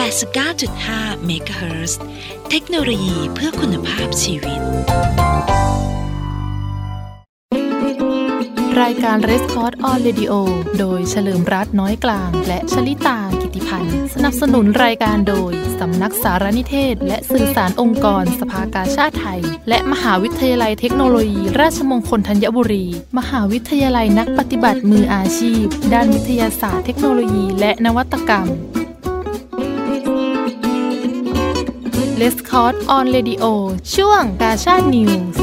89.5 MHz เทคโนโลยีเพื่อคุณภาพชีวิต รายการ r e s c o r d on Radio โดยเฉลิมรัตน์น้อยกลาง และชลิตากิติพันธ์ สนับสนุนรายการโดย สำนักสารนิเทศ และสื่อสารองค์กรสภากาชาติไทย และมหาวิทยาลัยเทคโนโลยี ราชมงคลธัญบุรี มหาวิทยาลัยนักปฏิบัติมืออาชีพ ด้านวิทยาศาสตร์เทคโนโลยี และนวัตกรรม l e s c o r d on Radio ช่วงกาชาตินิวส์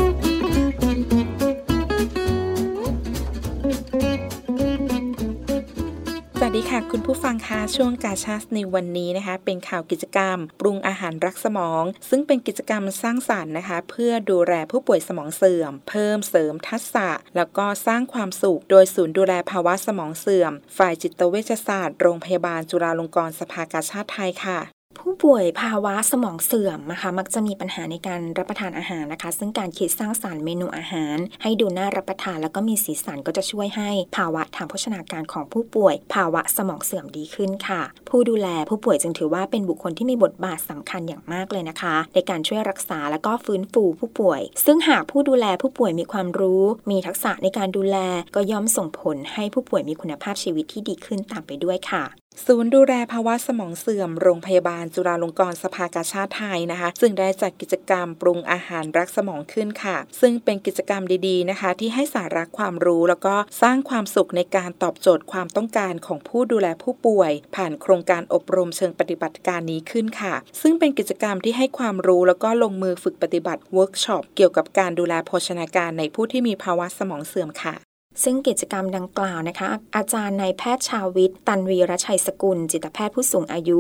สวัสดีค่ะค่ะ คุณผู้ฟังคะช่วงกาชาสในวันนี้นะคะ เป็นข่าวกิจกรรม ปรุงอาหารรักสมอง ซึ่งเป็นกิจกรรมสร้างสารรค์นะคะ เพื่อดูแลผู้ป่วยสมองเสื่อม เพิ่มเสริมทักษะ แล้วก็สร้างความสุข โดยศูนย์ดูแลภาวะสมองเสื่อม ฝ่ายจิตเวชศาสตร์โรงพยาบาลจุฬาลงกรณ์สภากาชาติไทยค่ะ ผู้ป่วยภาวะสมองเสื่อมนะคะ มักจะมีปัญหาในการรับประทานอาหารนะคะ ซึ่งการคิดสร้างสารรค์เมนูอาหาร ให้ดูน่ารับประทานแล้วก็มีสีสันก็จะช่วยให้ภาวะทางโภชนาการของผู้ป่วย ภาวะสมองเสื่อมดีขึ้นค่ะ ผู้ดูแลผู้ป่วยจึงถือว่าเป็นบุคคลที่มีบทบาทสำคัญอย่างมากเลยนะคะ ในการช่วยรักษาและก็ฟื้นฟูผู้ป่วย ซึ่งหากผู้ดูแลผู้ป่วยมีความรู้ มีทักษะในการดูแลก็ย่อมส่งผลให้ผู้ป่วยมีคุณภาพชีวิตที่ดีขึ้นตามไปด้วยค่ะ ศูนย์ดูแลภาวะสมองเสื่อมโรงพยาบาลจุฬาลงกรณ์สภากาชาติไทยนะคะ ซึ่งได้จัดกิจกรรมปรุงอาหารรักสมองขึ้นค่ะ ซึ่งเป็นกิจกรรมดีๆนะคะ ที่ให้สาระความรู้แล้วก็สร้างความสุขในการตอบโจทย์ความต้องการของผู้ดูแลผู้ป่วย ผ่านโครงการอบรมเชิงปฏิบัติการนี้ขึ้นค่ะ ซึ่งเป็นกิจกรรมที่ให้ความรู้แล้วก็ลงมือฝึกปฏิบัติเวิร์กช็อปเกี่ยวกับการดูแลโภชนาการในผู้ที่มีภาวะสมองเสื่อมค่ะ ซึ่งกิจกรรมดังกล่าวนะคะ อาจารย์นายแพทย์ชาวิท ตันวีระชัยสกุล จิตแพทย์ผู้สูงอายุ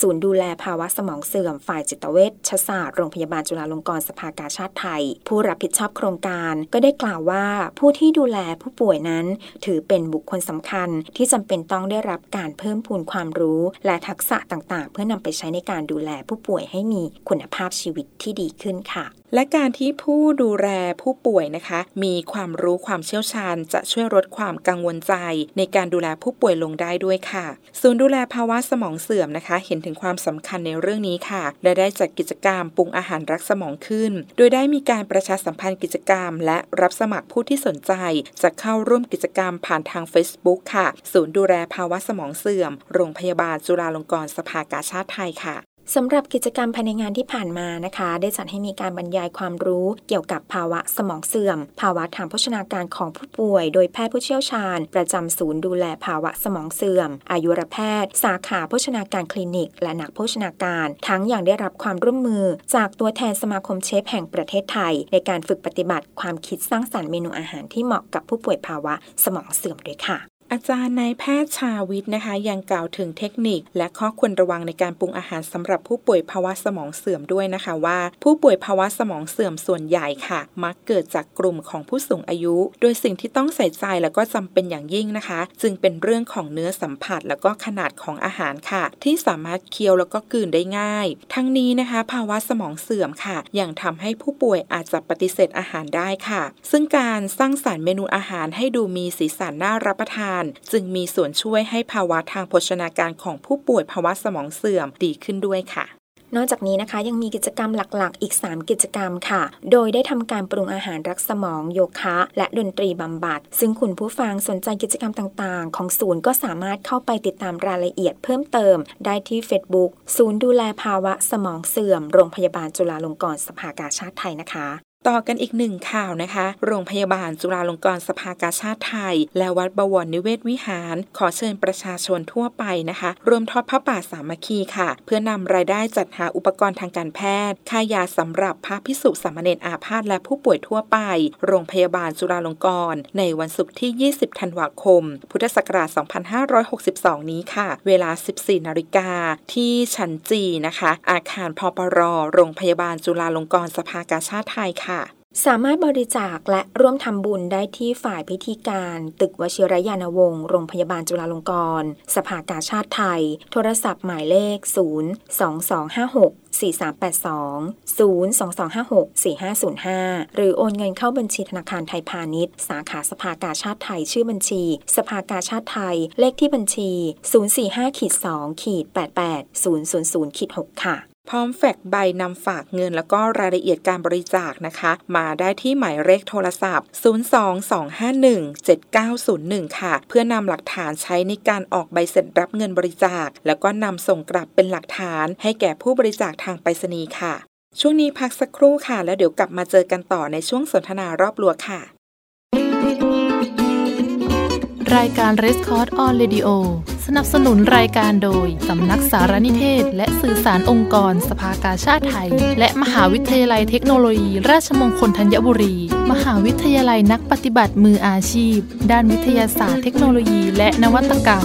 ศูนย์ดูแลภาวะสมองเสื่อม ฝ่ายจิตเวชศาสตร์โรงพยาบาลจุฬาลงกรณ์สภากาชาติไทย ผู้รับผิดชอบโครงการก็ได้กล่าวว่า ผู้ที่ดูแลผู้ป่วยนั้น ถือเป็นบุคคลสำคัญที่จำเป็นต้องได้รับการเพิ่มพูนความรู้ และทักษะต่างๆ เพื่อนำไปใช้ในการดูแลผู้ป่วยให้มีคุณภาพชีวิตที่ดีขึ้นค่ะและการที่ผู้ดูแลผู้ป่วยนะคะ มีความรู้ความเชี่ยวชาญ จะช่วยลดความกังวลใจ ในการดูแลผู้ป่วยลงได้ด้วยค่ะ ศูนย์ดูแลภาวะสมองเสื่อมนะคะ เห็นถึงความสำคัญในเรื่องนี้ค่ะและได้จัดกิจกรรมปรุงอาหารรักสมองขึ้น โดยได้มีการประชาสัมพันธ์กิจกรรม และรับสมัครผู้ที่สนใจ จะเข้าร่วมกิจกรรมผ่านทาง Facebook ค่ะ ศูนย์ดูแลภาวะสมองเสื่อม โรงพยาบาลจุฬาลงกรณ์สภากาชาติไทยค่ะ สำหรับกิจกรรมภายในงานที่ผ่านมานะคะ ได้จัดให้มีการบรรยายความรู้เกี่ยวกับภาวะสมองเสื่อม ภาวะทางโภชนาการของผู้ป่วย โดยแพทย์ผู้เชี่ยวชาญ ประจำศูนย์ดูแลภาวะสมองเสื่อม อายุรแพทย์ สาขาโภชนาการคลินิก และนักโภชนาการ ทั้งอย่างได้รับความร่วมมือ จากตัวแทนสมาคมเชฟแห่งประเทศไทย ในการฝึกปฏิบัติความคิดสร้างสรรค์เมนูอาหารที่เหมาะกับผู้ป่วยภาวะสมองเสื่อมด้วยค่ะ อาจารย์นายแพทย์ชาวิทย์นะคะยังกล่าวถึงเทคนิค และข้อควรระวังในการปรุงอาหารสำหรับผู้ป่วยภาวะสมองเสื่อมด้วยนะคะว่า ผู้ป่วยภาวะสมองเสื่อมส่วนใหญ่ค่ะ มักเกิดจากกลุ่มของผู้สูงอายุ โดยสิ่งที่ต้องใส่ใจแล้วก็จำเป็นอย่างยิ่งนะคะ จึงเป็นเรื่องของเนื้อสัมผัส แล้วก็ขนาดของอาหารค่ะ ที่สามารถเคี้ยวแล้วก็กืนได้ง่าย ทั้งนี้นะคะ ภาวะสมองเสื่อมค่ะยังทำให้ผู้ป่วยอาจจะปฏิเสธอาหารได้ค่ะ ซึ่งการสร้างสารรค์เมนูอาหารให้ดูมีสีสันน่ารับประทานจึงมีส่วนช่วยให้ภาวะทางโภชนาการของผู้ป่วยภาวะสมองเสื่อมดีขึ้นด้วยค่ะนอกจากนี้นะคะยังมีกิจกรรมหลักๆ อีก 3 กิจกรรมค่ะ โดยได้ทำการปรุงอาหารรักสมองโยคะ และดนตรีบำบัด ซึ่งคุณผู้ฟังสนใจกิจกรรมต่างๆ ของศูนย์ก็สามารถเข้าไปติดตามรายละเอียดเพิ่มเติม ได้ที่ Facebook ศูนย์ดูแลภาวะสมองเสื่อม โรงพยาบาลจุฬาลงกรณ์สภากาชาติไทยนะคะ ต่อกันอีกหนึ่งข่าวนะคะ โรงพยาบาลจุฬาลงกรณ์สภากาชาติไทย และวัดบวรนิเวศวิหาร ขอเชิญประชาชนทั่วไปนะคะ รวมทอดพระป่าสามัคคีค่ะ เพื่อนำรายได้จัดหาอุปกรณ์ทางการแพทย์ค่ายาสำหรับพระพิสุสามเณรอาพาธและผู้ป่วยทั่วไป โรงพยาบาลจุฬาลงกรณ์ในวันศุกร์ที่ 20 ธันวาคม พุทธศักราช 2562 นี้ค่ะ เวลา 14 นาฬิกาที่ชั้นจีนะคะ อาคารพปร โรงพยาบาลจุฬาลงกรณ์สภากาชาติไทยค่ะสามารถบริจาคและร่วมทำบุญได้ที่ฝ่ายพิธีการ ตึกวชิรยานวงศ์โรงพยาบาลจุฬาลงกรณ์สภากาชาติไทย โทรศัพท์หมายเลข 0 2 2 5 6 4 3 8 2 0 2 2 5 6 4 5 0 5 หรือโอนเงินเข้าบัญชีธนาคารไทยพาณิชย์ สาขาสภากาชาติไทยชื่อบัญชี สภากาชาติไทย เลขที่บัญชี 0 4 5 2 8 8 0 0 0 6ขีดค่ะ พร้อมแฟกใบนำฝากเงิน แล้วก็รายละเอียดการบริจาคนะคะ มาได้ที่หมายเลขโทรศัพท์ 022517901 ค่ะ เพื่อนำหลักฐานใช้ในการออกใบเสร็จรับเงินบริจาค แล้วก็นำส่งกลับเป็นหลักฐานให้แก่ผู้บริจาคทางไปรษณีย์ค่ะ ช่วงนี้พักสักครู่ค่ะ แล้วเดี๋ยวกลับมาเจอกันต่อในช่วงสนทนารอบลัวค่ะ รายการ r e s c o r d on Radio สนับสนุนรายการโดย สำนักสารนิเทศ และสื่อสารองค์กรสภากาชาติไทย และมหาวิทยาลัยเทคโนโลยี ราชมงคลธัญบุรี มหาวิทยาลัยนักปฏิบัติมืออาชีพ ด้านวิทยาศาสตร์เทคโนโลยี และนวัตกรรม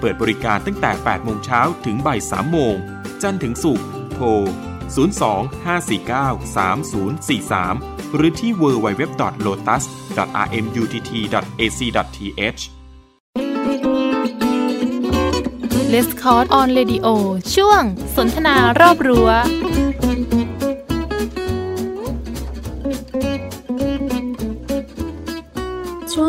เปิดบริการตั้งแต่ 8 โมงเช้าถึงบ่าย3โมง จันทร์ถึงศุกร์ โทร 02-549-3043 หรือที่ www.lotus.rmutt.ac.th l e s c o r d on Radio ช่วงสนทนารอบรั้ว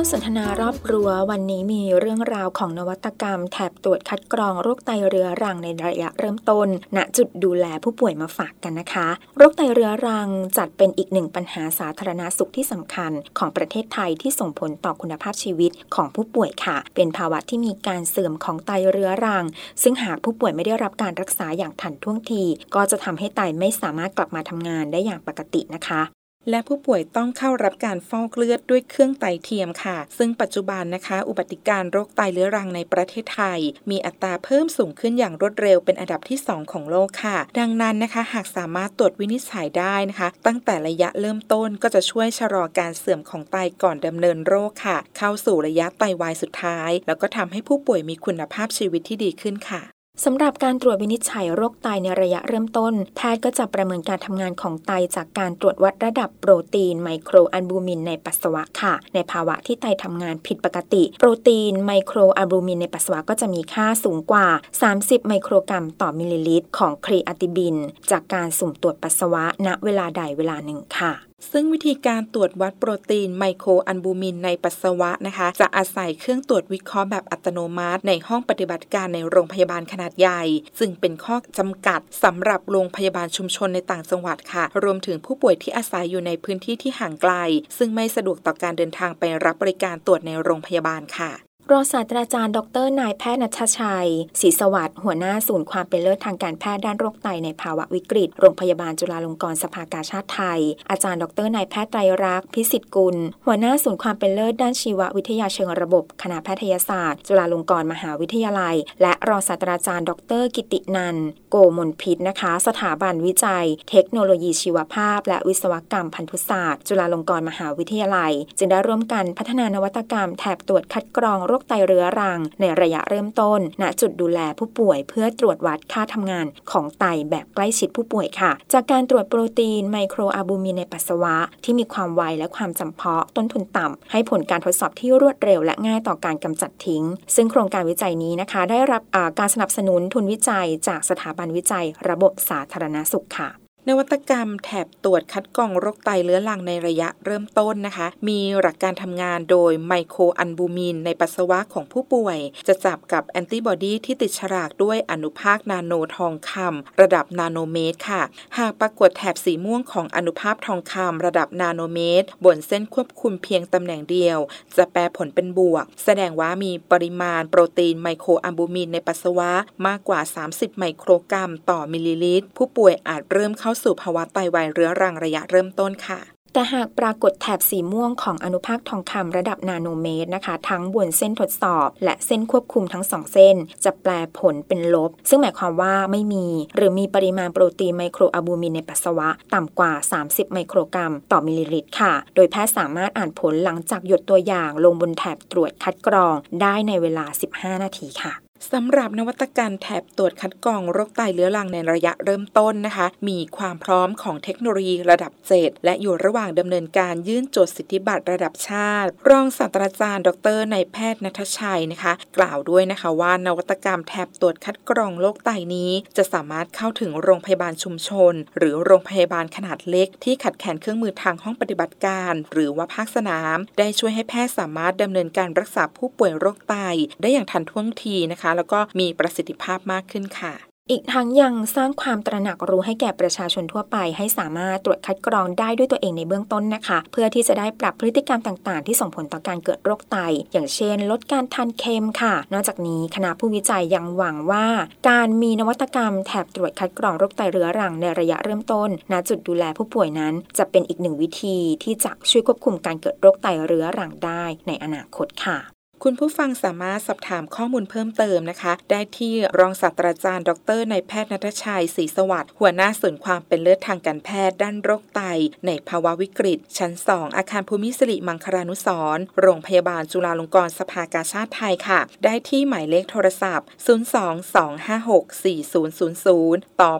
วงสนทนารอบรั้ววันนี้มีเรื่องราวของนวัตกรรม แถบตรวจคัดกรองโรคไตเรื้อรังในระยะเริ่มต้น ณจุดดูแลผู้ป่วยมาฝากกันนะคะ โรคไตเรื้อรังจัดเป็นอีกหนึ่งปัญหาสาธารณาสุขที่สำคัญ ของประเทศไทยที่ส่งผลต่อคุณภาพชีวิตของผู้ป่วยค่ะ เป็นภาวะที่มีการเสื่อมของไตเรื้อรัง ซึ่งหากผู้ป่วยไม่ได้รับการรักษาอย่างทันท่วงที ก็จะทำให้ไตไม่สามารถกลับมาทำงานได้อย่างปกตินะคะ และผู้ป่วยต้องเข้ารับการฟอกเลือดด้วยเครื่องไตเทียมค่ะ ซึ่งปัจจุบันนะคะ อุบัติการณ์โรคไตเรื้อรังในประเทศไทย มีอัตราเพิ่มสูงขึ้นอย่างรวดเร็วเป็นอันดับที่ 2 ของโลกค่ะ ดังนั้นนะคะ หากสามารถตรวจวินิจฉัยได้นะคะ ตั้งแต่ระยะเริ่มต้นก็จะช่วยชะลอการเสื่อมของไตก่อนดำเนินโรคค่ะ เข้าสู่ระยะไตวายสุดท้าย แล้วก็ทำให้ผู้ป่วยมีคุณภาพชีวิตที่ดีขึ้นค่ะ สำหรับการตรวจวินิจฉัยโรคไตในระยะเริ่มต้น แพทย์ก็จะประเมินการทำงานของไตจากการตรวจวัดระดับโปรตีนไมโครอัลบูมินในปัสสาวะค่ะ ในภาวะที่ไตทำงานผิดปกติ โปรตีนไมโครอัลบูมินในปัสสาวะก็จะมีค่าสูงกว่า 30 ไมโครกรัมต่อมิลลิลิตร ของครีอะตินิน จากการสุ่มตรวจปัสสาวะณเวลาใดเวลาหนึ่งค่ะ ซึ่งวิธีการตรวจวัดโปรตีนไมโครอัลบูมินในปัสสาวะนะคะ จะอาศัยเครื่องตรวจวิเคราะห์แบบอัตโนมัติ ในห้องปฏิบัติการในโรงพยาบาลขนาดใหญ่ ซึ่งเป็นข้อจำกัดสำหรับโรงพยาบาลชุมชนในต่างจังหวัดค่ะ รวมถึงผู้ป่วยที่อาศัยอยู่ในพื้นที่ที่ห่างไกล ซึ่งไม่สะดวกต่อการเดินทางไปรับบริการตรวจในโรงพยาบาลค่ะ รองศาสตราจารย์ ดรนายแพทย์ณัฐชัยศรีสวัสดิ์หัวหน้าศูนย์ความเป็นเลิศทางการแพทย์ด้านโรคไตในภาวะวิกฤต โรงพยาบาลจุฬาลงกรณ์สภากาชาดไทย อาจารย์ดรนายแพทย์ไตรรักษ์พิสิษฐ์กุล หัวหน้าศูนย์ความเป็นเลิศด้านชีววิทยาเชิงระบบ คณะแพทยศาสตร์ จุฬาลงกรณ์มหาวิทยาลัย และรองศาสตราจารย์ ดร กิตตินันท์ โกมลภิสนะคะ สถาบันวิจัย เทคโนโลยีชีวภาพ และวิศวกรรมพันธุศาสตร์ จุฬาลงกรณ์มหาวิทยาลัย จึงได้ร่วมกันพัฒนานวัตกรรมแถบตรวจคัดกรองโรคไตเรื้อรัง ในระยะเริ่มต้น ณจุดดูแลผู้ป่วยเพื่อตรวจวัดค่าทำงานของไตแบบใกล้ชิดผู้ป่วยค่ะ จากการตรวจโปรตีนไมโครอัลบูมินในปัสสาวะ ที่มีความไวและความจำเพาะ ต้นทุนต่ำให้ผลการทดสอบที่รวดเร็วและง่ายต่อการกำจัดทิ้ง ซึ่งโครงการวิจัยนี้นะคะ ได้รับการสนับสนุนทุนวิจัยจากสถาบันวิจัย ระบบสาธารณสุขค่ะ นวัตกรรมแถบตรวจคัดกรองโรคไตเรื้อรังในระยะเริ่มต้นนะคะ มีหลักการทำงานโดยไมโครอัลบูมินในปัสสาวะของผู้ป่วย จะจับกับแอนติบอดีที่ติดฉลากด้วยอนุภาคนาโนทองคำระดับนาโนเมตรค่ะ หากปรากฏแถบสีม่วงของอนุภาคทองคำระดับนาโนเมตร บนเส้นควบคุมเพียงตำแหน่งเดียว จะแปลผลเป็นบวก แสดงว่ามีปริมาณโปรตีนไมโครอัลบูมินในปัสสาวะมากกว่า 30 ไมโครกรัม ต่อมิลลิลิตร ผู้ป่วยอาจเริ่มเข้าสู่ภาวะไตวายเรื้อรังระยะเริ่มต้นค่ะแต่หากปรากฏแถบสีม่วงของอนุภาคทองคำระดับนาโนเมตรนะคะ ทั้งบนเส้นทดสอบ และเส้นควบคุมทั้งสองเส้น จะแปลผลเป็นลบ ซึ่งหมายความว่าไม่มี หรือมีปริมาณโปรตีนไมโครอัลบูมินในปัสสาวะ ต่ำกว่า 30 ไมโครกรัม ต่อมิลลิลิตรค่ะ โดยแพทย์สามารถอ่านผลหลังจากหยดตัวอย่างลงบนแถบตรวจคัดกรองได้ในเวลา 15 นาทีค่ะ สำหรับนวัตกรรมแถบตรวจคัดกรองโรคไตเรื้อรังในระยะเริ่มต้นนะคะ มีความพร้อมของเทคโนโลยีระดับเจ็ดและอยู่ระหว่างดำเนินการยื่นจดสิทธิบัตรระดับชาติ รองศาสตราจารย์ ดรนายแพทย์นัทชัยนะคะ กล่าวด้วยนะคะว่านวัตกรรมแถบตรวจคัดกรองโรคไตนี้ จะสามารถเข้าถึงโรงพยาบาลชุมชน หรือโรงพยาบาลขนาดเล็ก ที่ขัดแคลนเครื่องมือทางห้องปฏิบัติการ หรือว่าภาคสนาม ได้ช่วยให้แพทย์สามารถดำเนินการรักษาผู้ป่วยโรคไตได้อย่างทันท่วงทีนะคะแล้วก็มีประสิทธิภาพมากขึ้นค่ะอีกทั้งยังสร้างความตระหนักรู้ให้แก่ประชาชนทั่วไป ให้สามารถตรวจคัดกรองได้ด้วยตัวเองในเบื้องต้นนะคะ เพื่อที่จะได้ปรับพฤติกรรมต่างๆ ที่ส่งผลต่อการเกิดโรคไต อย่างเช่น ลดการทานเค็มค่ะ นอกจากนี้คณะผู้วิจัยยังหวังว่า การมีนวัตกรรมแถบตรวจคัดกรองโรคไตเรื้อรังในระยะเริ่มต้นณจุดดูแลผู้ป่วยนั้น จะเป็นอีกหนึ่งวิธีที่จะช่วยควบคุมการเกิดโรคไตเรื้อรังได้ในอนาคตค่ะ คุณผู้ฟังสามารถสอบถามข้อมูลเพิ่มเติมนะคะ ได้ที่รองศาสตราจารย์ ดรนายแพทย์นัทชัยศรีสวัสดิ์หัวหน้าศูนย์ความเป็นเลิศทางการแพทย์ด้านโรคไต ในภาวะวิกฤต ชั้น 2 อาคารภูมิสิริมังคลานุสรโรงพยาบาลจุฬาลงกรณ์สภากาชาติไทยค่ะ ได้ที่หมายเลขโทรศัพท์ 022564000 ต่อ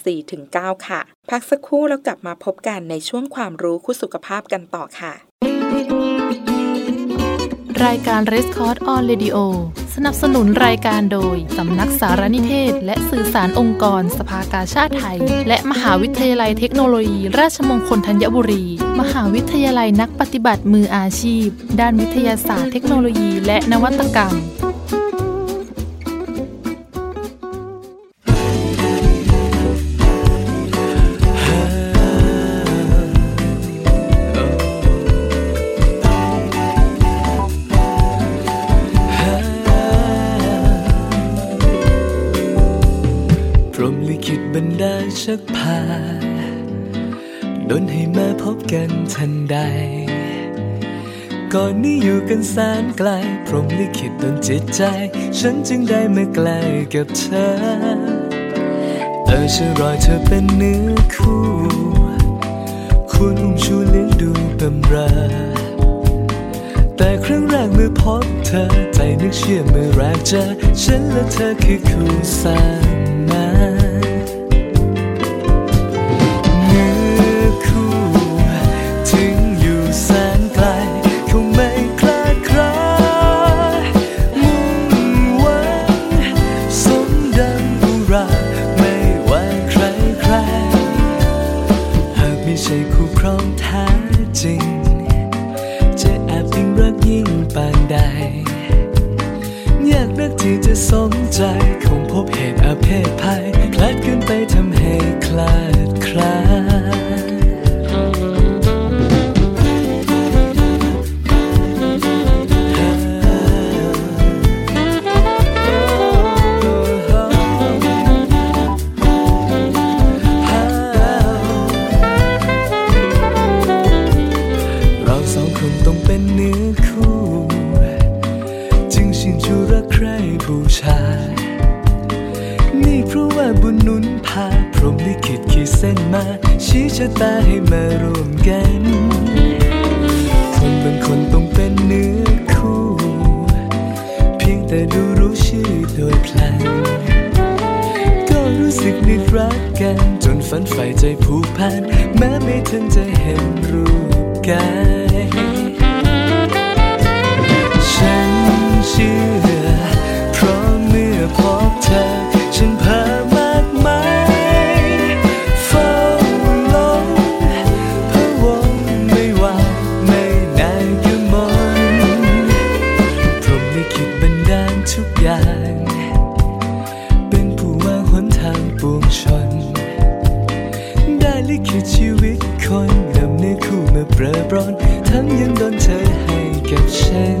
81014-9 ค่ะ พักสักครู่แล้วกลับมาพบกันในช่วงความรู้คู่สุขภาพกันต่อค่ะ รายการ r e s c o r d on Radio สนับสนุนรายการโดย สำนักสารนิเทศ และสื่อสารองค์กร สภากาชาติไทย และมหาวิทยาลัยเทคโนโลยี ราชมงคลธัญบุรี มหาวิทยาลัยนักปฏิบัติมืออาชีพ ด้านวิทยาศาสตร์เทคโนโลยี และนวัตกรรม ชักพาดนให้มาพบกันทันใด ก่อนนี้อยู่กันแสนไกล พรหมลิขิตดนจิตใจ ฉันจึงได้มาใกล้กับเธอ เออฉันรอยเธอเป็นเนื้อคู่ควรอุ้มชูเลี้ยงดูบำเรอแต่ครั้งแรกเมื่อพบเธอ ใจนึกเชื่อเมื่อแรกเจอ ฉันและเธอคือคู่สร้าง ใครบูชา นี่เพราะว่าบุญนุนพา พรหมลิขิตขีดเส้นมา ชี้ชะตาให้มารวมกัน คนบางคนต้องเป็นเนื้อคู่ เพียงแต่ดูรู้ชื่อโดยพลัน ก็รู้สึกนึกรักกัน จนฝันใฝ่ใจผูกพัน แม้ไม่ทันจะเห็นรูปกาย ฉันเชื่อ เธอ ฉันเพ้อมากมายเฝ้าหลงพะวงไม่ว่าไม่นานก็มนพรหมลิขิตบันดาลทุกอย่าง เป็นผู้วางหนทางปวงชน ได้ลิขิตชีวิตคนนำเนื้อคู่มาเปรอปรนทั้งยังโดนเธอให้กับฉัน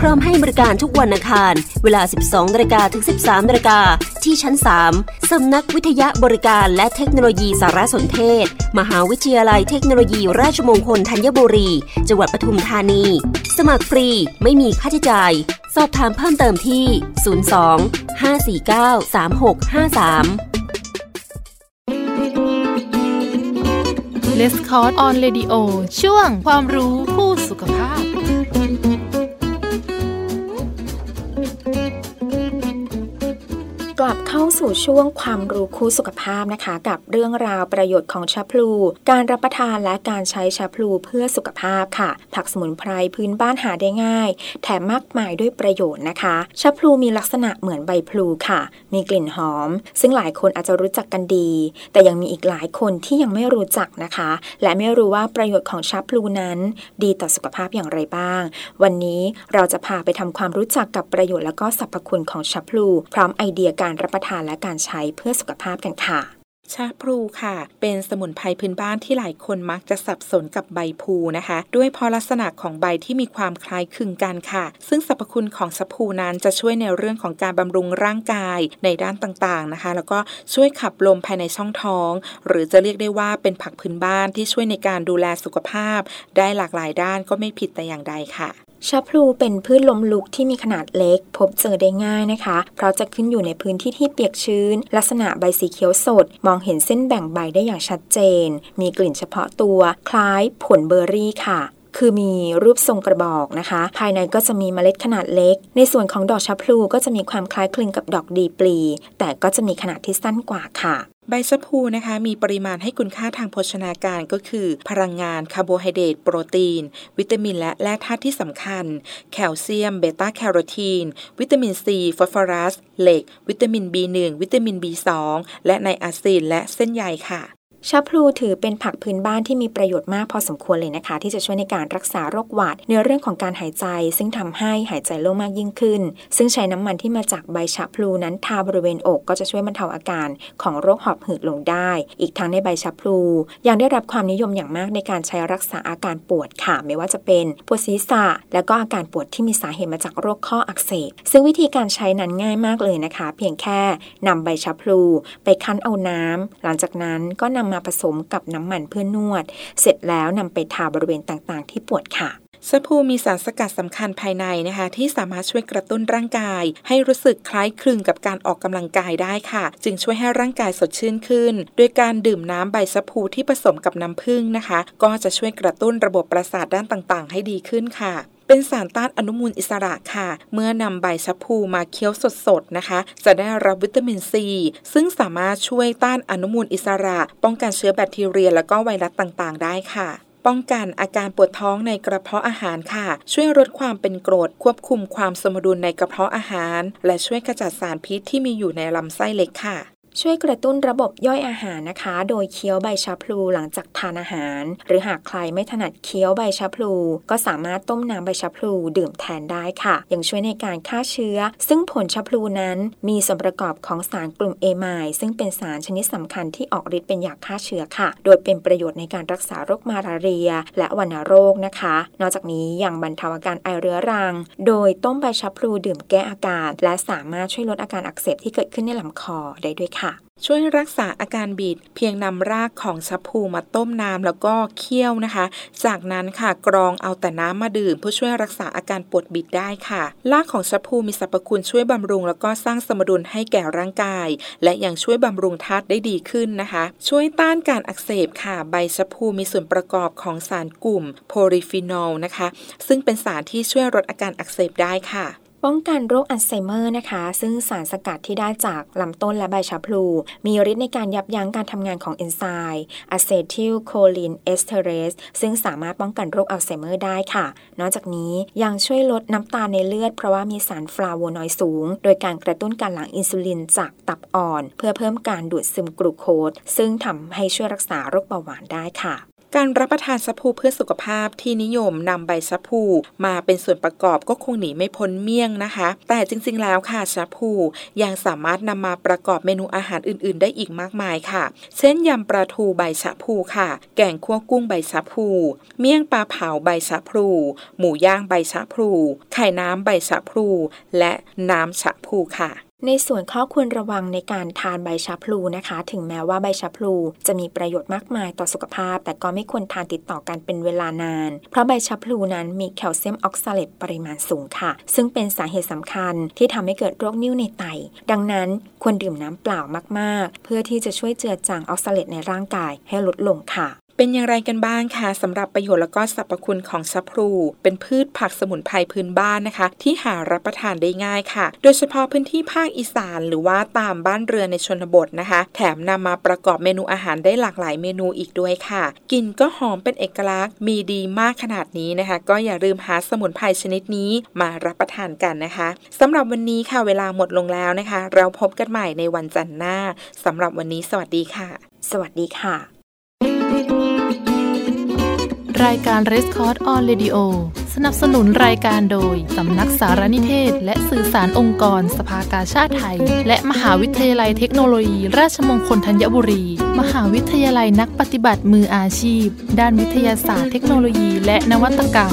พร้อมให้บริการทุกวันอังคาร เวลา 12นาฬิกาถึง 13นาฬิกาที่ชั้น 3 สำนักวิทยาบริการและเทคโนโลยีสารสนเทศ มหาวิทยาลัยเทคโนโลยีราชมงคลธัญบุรี จังหวัดปทุมธานี สมัครฟรี ไม่มีค่าใช้จ่าย สอบถามเพิ่มเติมที่ 02 549 3653เลสคอร์ on radio ช่วงความรู้คู่สุขภาพ กลับ เข้าสู่ช่วงความรู้คู่สุขภาพนะคะ กับเรื่องราวประโยชน์ของชาพลู การรับประทานและการใช้ชาพลูเพื่อสุขภาพค่ะ ผักสมุนไพรพื้นบ้านหาได้ง่าย แถมมากมายด้วยประโยชน์นะคะชาพลูมีลักษณะเหมือนใบพลูค่ะ มีกลิ่นหอม ซึ่งหลายคนอาจจะรู้จักกันดี แต่ยังมีอีกหลายคนที่ยังไม่รู้จักนะคะ และไม่รู้ว่าประโยชน์ของชาพลูนั้น ดีต่อสุขภาพอย่างไรบ้าง วันนี้เราจะพาไปทำความรู้จักกับประโยชน์และก็สรรพคุณของชาพลู พร้อมไอเดียการรับประทานและการใช้เพื่อสุขภาพกันค่ะ ชาพลูค่ะ เป็นสมุนไพรพื้นบ้านที่หลายคนมักจะสับสนกับใบพลูนะคะ ด้วยพราะลักษณะของใบที่มีความคล้ายคลึงกันค่ะ ซึ่งสรรพคุณของชาพลูนั้นจะช่วยในเรื่องของการบำรุงร่างกายในด้านต่างๆนะคะ แล้วก็ช่วยขับลมภายในช่องท้อง หรือจะเรียกได้ว่าเป็นผักพื้นบ้านที่ช่วยในการดูแลสุขภาพ ได้หลากหลายด้านก็ไม่ผิดแต่อย่างใดค่ะ ชะพลูเป็นพืชล้มลุกที่มีขนาดเล็ก พบเจอได้ง่ายนะคะ เพราะจะขึ้นอยู่ในพื้นที่ที่เปียกชื้น ลักษณะใบสีเขียวสด มองเห็นเส้นแบ่งใบได้อย่างชัดเจน มีกลิ่นเฉพาะตัว คล้ายผลเบอร์รี่ค่ะคือมีรูปทรงกระบอกนะคะ ภายในก็จะมีเมล็ดขนาดเล็ก ในส่วนของดอกชะพลูก็จะมีความคล้ายคลึงกับดอกดีปลี แต่ก็จะมีขนาดที่สั้นกว่าค่ะ ใบชะพลูนะคะมีปริมาณให้คุณค่าทางโภชนาการก็คือ พลังงานคาร์โบไฮเดรตโปรตีน วิตามินและแร่ธาตุที่สำคัญ แคลเซียม เบต้าแคโรทีน วิตามินซีฟอสฟอรัส เหล็ก วิตามิน B1 วิตามิน B2 และไนอาซินและเส้นใยค่ะ ชะพลูถือเป็นผักพื้นบ้านที่มีประโยชน์มากพอสมควรเลยนะคะ ที่จะช่วยในการรักษาโรคหวัดในเรื่องของการหายใจ ซึ่งทำให้หายใจโล่งมากยิ่งขึ้น ซึ่งใช้น้ำมันที่มาจากใบชะพลูนั้นทาบริเวณอกก็จะช่วยบรรเทาอาการของโรคหอบหืดลงได้ อีกทั้งในใบชะพลูยังได้รับความนิยมอย่างมากในการใช้รักษาอาการปวดค่ะ ไม่ว่าจะเป็นปวดศีรษะ และก็อาการปวดที่มีสาเหตุมาจากโรคข้ออักเสบ ซึ่งวิธีการใช้นั้นง่ายมากเลยนะคะ เพียงแค่นำใบชะพลูไปคั้นเอาน้ำหลังจากนั้นก็นำมาผสมกับน้ำมันเพื่อนวด เสร็จแล้วนำไปทาบริเวณต่างๆ ที่ปวดค่ะ สะพูมีสารสกัดสำคัญภายในนะคะที่สามารถช่วยกระตุ้นร่างกาย ให้รู้สึกคล้ายคลึงกับการออกกำลังกายได้ค่ะ จึงช่วยให้ร่างกายสดชื่นขึ้น โดยการดื่มน้ำใบสะพูที่ผสมกับน้ำผึ้งนะคะ ก็จะช่วยกระตุ้นระบบประสาทด้านต่างๆ ให้ดีขึ้นค่ะเป็นสารต้านอนุมูลอิสระค่ะ เมื่อนำใบชะพูมาเคี้ยวสดๆนะคะ จะได้รับวิตามินซี ซึ่งสามารถช่วยต้านอนุมูลอิสระ ป้องกันเชื้อแบคทีเรีย และก็ไวรัสต่างๆ ได้ค่ะ ป้องกันอาการปวดท้องในกระเพาะอาหารค่ะ ช่วยลดความเป็นกรดควบคุมความสมดุลในกระเพาะอาหาร และช่วยขจัดสารพิษที่มีอยู่ในลำไส้เล็กค่ะ ช่วยกระตุ้นระบบย่อยอาหารนะคะ โดยเคี้ยวใบชะพลูหลังจากทานอาหาร หรือหากใครไม่ถนัดเคี้ยวใบชะพลู ก็สามารถต้มน้ำใบชะพลูดื่มแทนได้ค่ะ ยังช่วยในการฆ่าเชื้อ ซึ่งผลชะพลูนั้นมีส่วนประกอบของสารกลุ่มเอไมล์ซึ่งเป็นสารชนิดสำคัญที่ออกฤทธิ์เป็นยาฆ่าเชื้อค่ะ โดยเป็นประโยชน์ในการรักษาโรคมาลาเรีย และวัณโรคนะคะ นอกจากนี้ยังบรรเทาอาการไอเรื้อรัง โดยต้มใบชะพลูดื่มแก้อาการ และสามารถช่วยลดอาการอักเสบที่เกิดขึ้นในลำคอได้ด้วยค่ะช่วยรักษาอาการบิด เพียงนำรากของชะพูมาต้มน้ำแล้วก็เคี่ยวนะคะ จากนั้นค่ะกรองเอาแต่น้ำมาดื่มเพื่อช่วยรักษาอาการปวดบิดได้ค่ะ รากของชะพลูมีสรรพคุณช่วยบำรุง แล้วก็สร้างสมดุลให้แก่ร่างกาย และยังช่วยบำรุงธาตุได้ดีขึ้นนะคะ ช่วยต้านการอักเสบค่ะ ใบชะพลูมีส่วนประกอบของสารกลุ่มโพลิฟีนอลนะคะ ซึ่งเป็นสารที่ช่วยลดอาการอักเสบได้ค่ะ ป้องกันโรคอัลไซเมอร์นะคะ ซึ่งสารสกัดที่ได้จากลำต้นและใบชะพลู มีฤทธิ์ในการยับยั้งการทำงานของเอนไซม์อะเซทิลโคลินเอสเทเรสซึ่งสามารถป้องกันโรคอัลไซเมอร์ได้ค่ะ นอกจากนี้ยังช่วยลดน้ำตาลในเลือดเพราะว่ามีสารฟลาโวนอยด์สูง โดยการกระตุ้นการหลั่งอินซูลินจากตับอ่อน เพื่อเพิ่มการดูดซึมกลูโคสซึ่งทำให้ช่วยรักษาโรคเบาหวานได้ค่ะ การรับประทานชะพลูเพื่อสุขภาพที่นิยมนำใบชะพลูมาเป็นส่วนประกอบก็คงหนีไม่พ้นเมี่ยงนะคะ แต่จริงๆแล้วค่ะชะพลูยังสามารถนำมาประกอบเมนูอาหารอื่น ๆ ได้อีกมากมายค่ะ เช่นยำปลาทูใบชะพูค่ะ แกงคั่วกุ้งใบชะพูเมี่ยงปลาเผาใบชะพูหมูย่างใบชะพูไข่น้ำใบชะพูและน้ำชะพูค่ะ ในส่วนข้อควรระวังในการทานใบชะพลูนะคะ ถึงแม้ว่าใบชะพลูจะมีประโยชน์มากมายต่อสุขภาพ แต่ก็ไม่ควรทานติดต่อกันเป็นเวลานาน เพราะใบชะพลูนั้นมีแคลเซียมออกซาเลตปริมาณสูงค่ะ ซึ่งเป็นสาเหตุสำคัญที่ทำให้เกิดโรคนิ่วในไต ดังนั้นควรดื่มน้ำเปล่ามากๆ เพื่อที่จะช่วยเจือจางออกซาเลตในร่างกายให้ลดลงค่ะ เป็นอย่างไรกันบ้างคะสำหรับประโยชน์และก็สรรพคุณของชะพลูเป็นพืชผักสมุนไพรพื้นบ้านนะคะ ที่หารับประทานได้ง่ายค่ะ โดยเฉพาะพื้นที่ภาคอีสาน หรือว่าตามบ้านเรือนในชนบทนะคะ แถมนำมาประกอบเมนูอาหารได้หลากหลายเมนูอีกด้วยค่ะกลิ่นก็หอมเป็นเอกลักษณ์มีดีมากขนาดนี้นะคะ ก็อย่าลืมหาสมุนไพรชนิดนี้มารับประทานกันนะคะสำหรับวันนี้ค่ะเวลาหมดลงแล้วนะคะ เราพบกันใหม่ในวันจันทร์หน้าสำหรับวันนี้สวัสดีค่ะ สวัสดีค่ะ รายการ r e s c o r d on Radio สนับสนุนรายการโดย สำนักสารนิเทศ และสื่อสารองค์กรสภากาชาติไทย และมหาวิทยาลัยเทคโนโลยี ราชมงคลธัญบุรี มหาวิทยาลัยนักปฏิบัติมืออาชีพ ด้านวิทยาศาสตร์เทคโนโลยี และนวัตกรรม